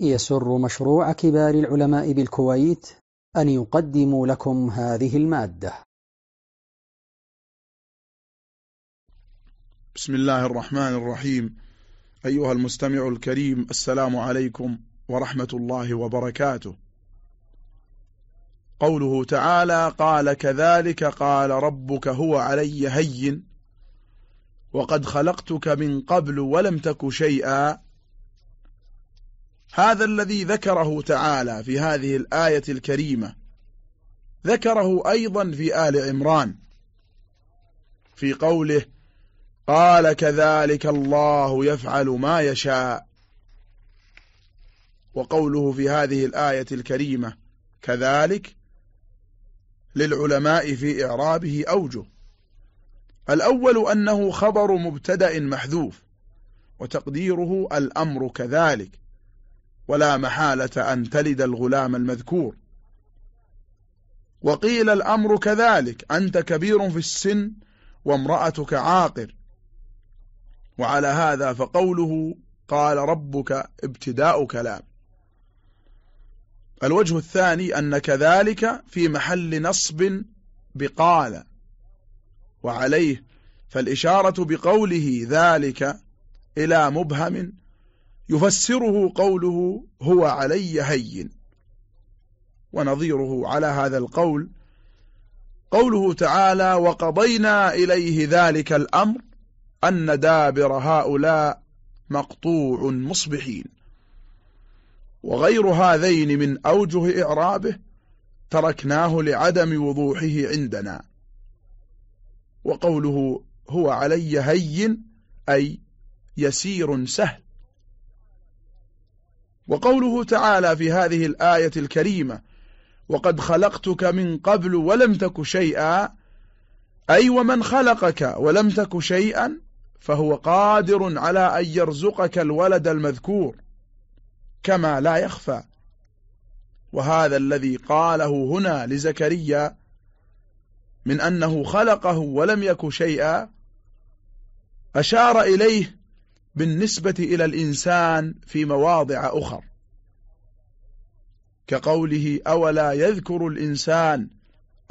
يسر مشروع كبار العلماء بالكويت أن يقدم لكم هذه المادة. بسم الله الرحمن الرحيم. أيها المستمع الكريم السلام عليكم ورحمة الله وبركاته. قوله تعالى قال كذلك قال ربك هو علي هين وقد خلقتك من قبل ولم تك شيئا هذا الذي ذكره تعالى في هذه الآية الكريمة. ذكره أيضا في آل عمران. في قوله قال كذلك الله يفعل ما يشاء. وقوله في هذه الآية الكريمة كذلك للعلماء في إعرابه أوجه. الأول أنه خبر مبتدأ محذوف وتقديره الأمر كذلك. ولا محالة أن تلد الغلام المذكور. وقيل الأمر كذلك أنت كبير في السن وامرأتك عاقر. وعلى هذا فقوله قال ربك ابتداء كلام. الوجه الثاني أن كذلك في محل نصب بقال. وعليه فالإشارة بقوله ذلك إلى مبهم يفسره قوله هو علي هين ونظيره على هذا القول. قوله تعالى وقضينا إليه ذلك الأمر أن دابر هؤلاء مقطوع مصبحين وغير هذين من أوجه إعرابه تركناه لعدم وضوحه عندنا. وقوله هو علي هين أي يسير سهل وقوله تعالى في هذه الآية الكريمة وقد خلقتك من قبل ولم تك شيئا أي ومن خلقك ولم تك شيئا فهو قادر على أن يرزقك الولد المذكور كما لا يخفى. وهذا الذي قاله هنا لزكريا من أنه خلقه ولم يك شيئا أشار إليه بالنسبة إلى الإنسان في مواضع أخر. كقوله أولا يذكر الإنسان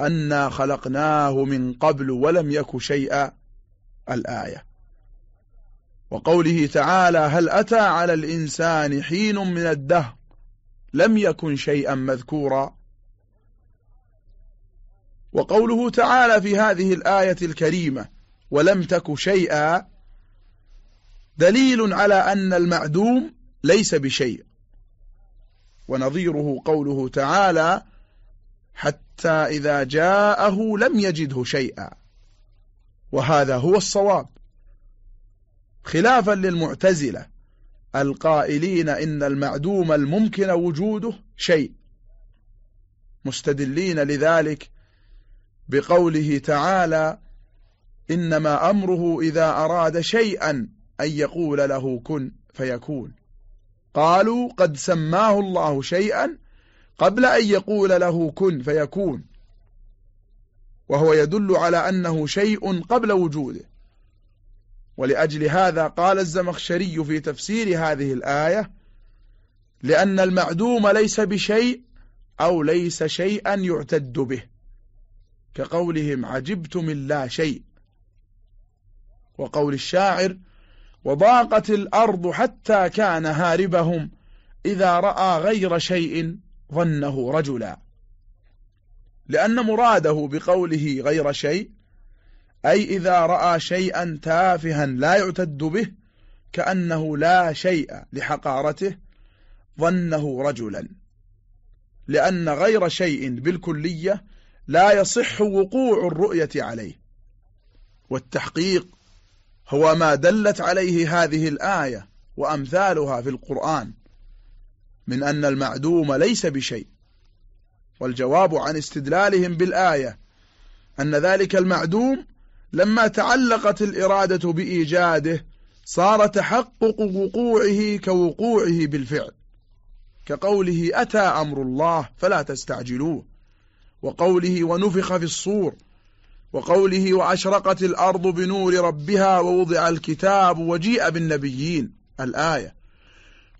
أنا خلقناه من قبل ولم يك شيئا الآية. وقوله تعالى هل أتى على الإنسان حين من الدهر لم يكن شيئا مذكورا. وقوله تعالى في هذه الآية الكريمة ولم تك شيئا دليل على أن المعدوم ليس بشيء. ونظيره قوله تعالى حتى إذا جاءه لم يجده شيئا وهذا هو الصواب. خلافا للمعتزلة القائلين إن المعدوم الممكن وجوده شيء مستدلين لذلك بقوله تعالى إنما أمره إذا أراد شيئا أن يقول له كن فيكون. قالوا قد سماه الله شيئا قبل أن يقول له كن فيكون. وهو يدل على أنه شيء قبل وجوده. ولأجل هذا قال الزمخشري في تفسير هذه الآية لأن المعدوم ليس بشيء أو ليس شيئا يعتد به. كقولهم عجبت من لا شيء. وقول الشاعر وضاقت الأرض حتى كان هاربهم. إذا رأى غير شيء ظنه رجلا. لأن مراده بقوله غير شيء أي إذا رأى شيئا تافها لا يعتد به كأنه لا شيء لحقارته ظنه رجلا. لأن غير شيء بالكلية لا يصح وقوع الرؤية عليه. والتحقيق هو ما دلت عليه هذه الآية وأمثالها في القرآن من أن المعدوم ليس بشيء والجواب عن استدلالهم بالآية أن ذلك المعدوم لما تعلقت الإرادة بإيجاده صار تحقق وقوعه كوقوعه بالفعل كقوله أتى أمر الله فلا تستعجلوه وقوله ونفخ في الصور وقوله وأشرقت الأرض بنور ربها ووضع الكتاب وجيء بالنبيين. الآية.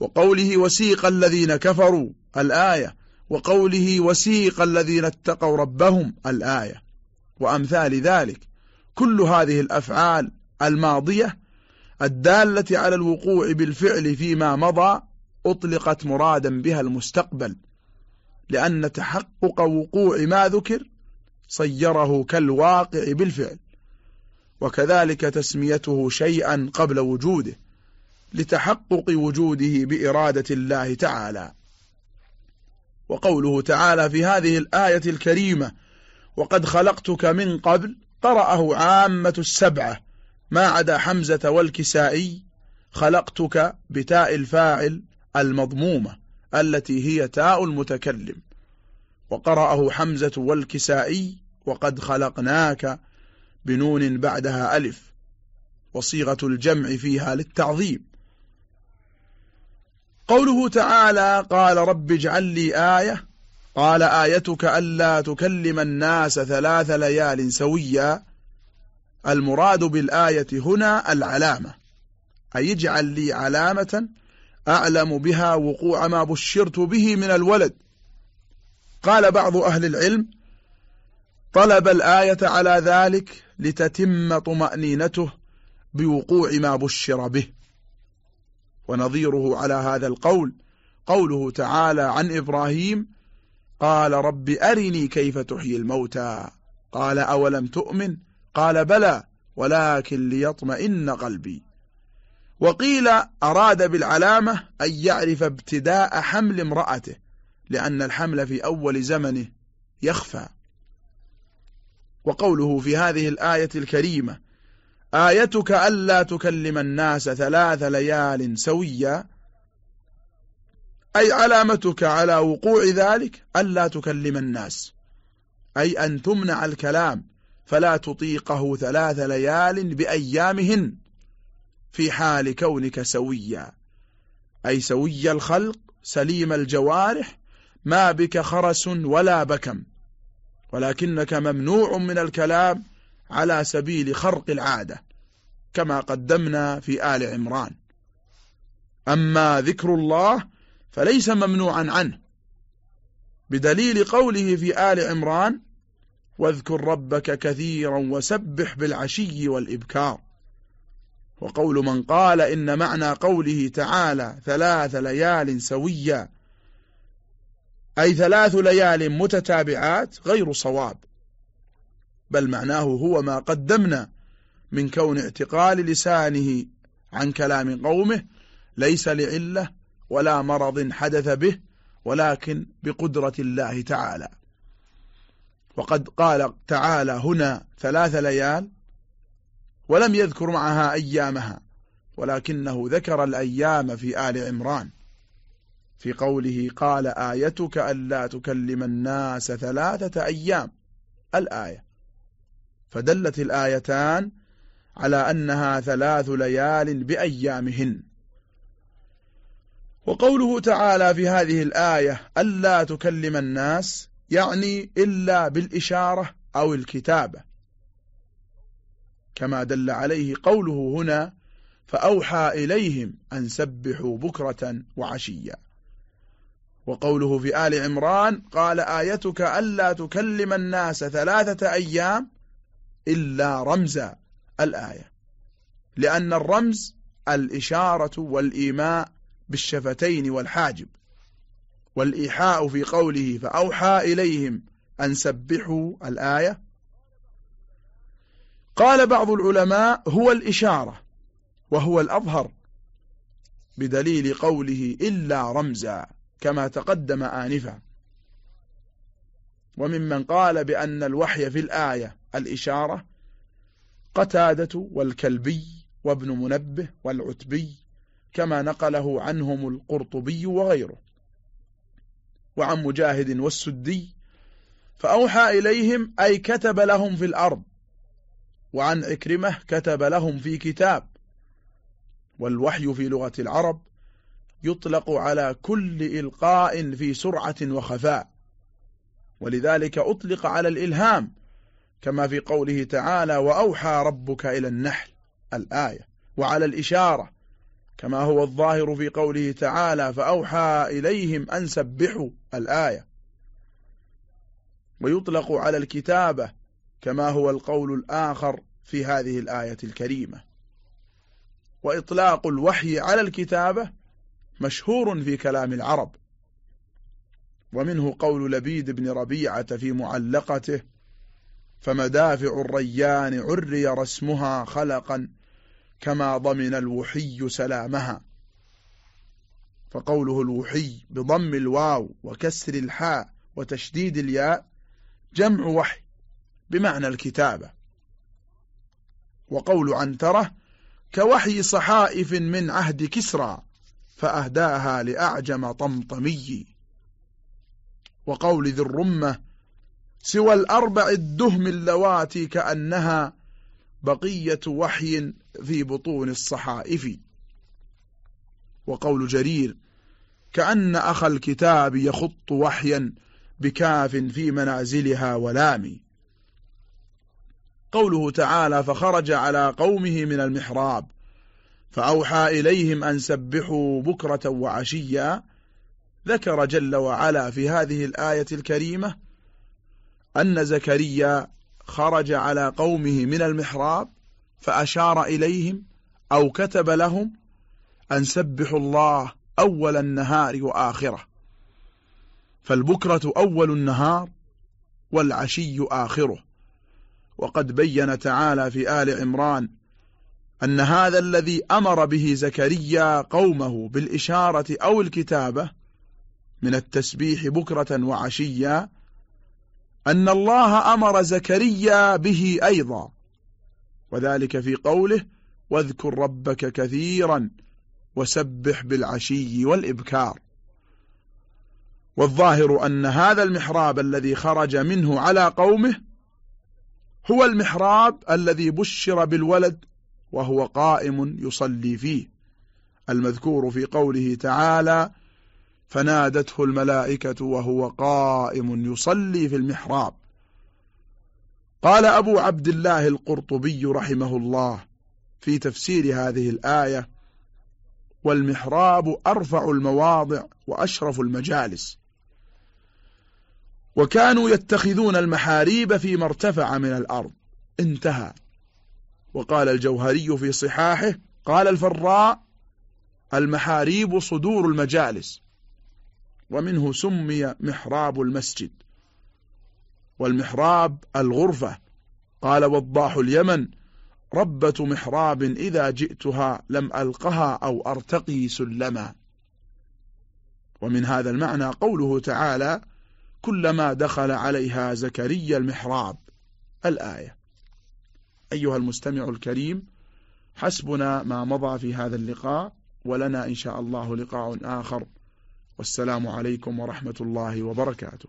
وقوله وسيق الذين كفروا. الآية. وقوله وسيق الذين اتقوا ربهم. الآية. وأمثال ذلك. كل هذه الأفعال الماضية الدالة على الوقوع بالفعل فيما مضى أطلقت مرادا بها المستقبل. لأن تحقق وقوع ما ذكر صيره كالواقع بالفعل وكذلك تسميته شيئا قبل وجوده لتحقق وجوده بإرادة الله تعالى. وقوله تعالى في هذه الآية الكريمة وقد خلقتك من قبل قرأه عامة السبعة ما عدا حمزة والكسائي خلقتك بتاء الفاعل المضمومة التي هي تاء المتكلم وقرأه حمزة والكسائي وقد خلقناك بنون بعدها ألف وصيغة الجمع فيها للتعظيم. قوله تعالى قال رب اجعل لي آية قال آيتك ألا تكلم الناس ثلاث ليال سويا المراد بالآية هنا العلامة أي اجعل لي علامة أعلم بها وقوع ما بشرت به من الولد. قال بعض أهل العلم طلب الآية على ذلك لتتم طمأنينته بوقوع ما بشر به. ونظيره على هذا القول قوله تعالى عن إبراهيم قال رب أرني كيف تحيي الموتى. قال أولم تؤمن؟ قال بلى ولكن ليطمئن قلبي. وقيل أراد بالعلامة أن يعرف ابتداء حمل امرأته. لأن الحمل في أول زمنه يخفى. وقوله في هذه الآية الكريمة آيتك ألا تكلم الناس ثلاث ليال سويا؟ أي علامتك على وقوع ذلك؟ ألا تكلم الناس. أي أن تمنع الكلام فلا تطيقه ثلاث ليال بأيامهن في حال كونك سويا. أي سوي الخلق سليم الجوارح ما بك خرس ولا بكم ولكنك ممنوع من الكلام على سبيل خرق العادة كما قدمنا في آل عمران. أما ذكر الله فليس ممنوعا عنه. بدليل قوله في آل عمران واذكر ربك كثيرا وسبح بالعشي والإبكار. وقول من قال إن معنى قوله تعالى ثلاث ليال سويا أي ثلاث ليال متتابعات غير صواب. بل معناه هو ما قدمنا من كون اعتقال لسانه عن كلام قومه ليس لعلة ولا مرض حدث به ولكن بقدرة الله تعالى. وقد قال تعالى هنا ثلاث ليال ولم يذكر معها أيامها ولكنه ذكر الأيام في آل عمران. في قوله قال آيتك ألا تكلم الناس ثلاثة أيام الآية. فدلت الآيتان على أنها ثلاث ليال بأيامهن. وقوله تعالى في هذه الآية ألا تكلم الناس يعني إلا بالإشارة أو الكتابة. كما دل عليه قوله هنا فأوحى إليهم أن سبحوا بكرة وعشيا. وقوله في آل عمران قال آيتك ألا تكلم الناس ثلاثة أيام إلا رمزا الآية. لأن الرمز الإشارة والإيماء بالشفتين والحاجب. والإيحاء في قوله فأوحى إليهم أن سبحوا الآية. قال بعض العلماء هو الإشارة وهو الأظهر بدليل قوله إلا رمزا. كما تقدم آنفا. وممن قال بأن الوحي في الآية الإشارة قتادة والكلبي وابن منبه والعتبي كما نقله عنهم القرطبي وغيره. وعن مجاهد والسدي فأوحى إليهم أي كتب لهم في الأرض. وعن عكرمة كتب لهم في كتاب. والوحي في لغة العرب يطلق على كل إلقاء في سرعة وخفاء. ولذلك أطلق على الإلهام كما في قوله تعالى وأوحى ربك إلى النحل الآية وعلى الإشارة كما هو الظاهر في قوله تعالى فأوحى إليهم أن سبحوا الآية. ويطلق على الكتابة كما هو القول الآخر في هذه الآية الكريمة. وإطلاق الوحي على الكتابة مشهور في كلام العرب. ومنه قول لبيد بن ربيعة في معلقته فمدافع الريان عري رسمها خلقا كما ضمن الوحي سلامها فقوله الوحي بضم الواو وكسر الحاء وتشديد الياء جمع وحي بمعنى الكتابة. وقول عنترة كوحي صحائف من عهد كسرى فأهداها لأعجم طمطمي. وقول ذي الرمة سوى الأربع الدهم اللواتي كأنها بقية وحي في بطون الصحائف. وقول جرير كأن أخ الكتاب يخط وحيا بكاف في منازلها ولام. قوله تعالى فخرج على قومه من المحراب. فأوحى إليهم أن سبحوا بكرة وعشيا. ذكر جل وعلا في هذه الآية الكريمة أن زكريا خرج على قومه من المحراب فأشار إليهم أو كتب لهم أن سبحوا الله أول النهار وآخره. فالبكرة أول النهار والعشي آخره. وقد بين تعالى في آل عمران أن هذا الذي أمر به زكريا قومه بالإشارة أو الكتابة من التسبيح بكرة وعشيا أن الله أمر زكريا به أيضا وذلك في قوله واذكر ربك كثيرا وسبح بالعشي والإبكار والظاهر أن هذا المحراب الذي خرج منه على قومه هو المحراب الذي بشر بالولد وهو قائم يصلي فيه. المذكور في قوله تعالى فنادته الملائكة وهو قائم يصلي في المحراب. قال أبو عبد الله القرطبي رحمه الله في تفسير هذه الآية والمحراب أرفع المواضع وأشرف المجالس. وكانوا يتخذون المحاريب فيما ارتفع من الأرض. انتهى. وقال الجوهري في صحاحه قال الفراء المحاريب صدور المجالس ومنه سمي محراب المسجد والمحراب الغرفة. قال وضاح اليمن ربة محراب إذا جئتها لم ألقها أو أرتقي سلما. ومن هذا المعنى قوله تعالى كلما دخل عليها زكريا المحراب الآية. أيها المستمع الكريم حسبنا ما مضى في هذا اللقاء ولنا إن شاء الله لقاء آخر. والسلام عليكم ورحمة الله وبركاته.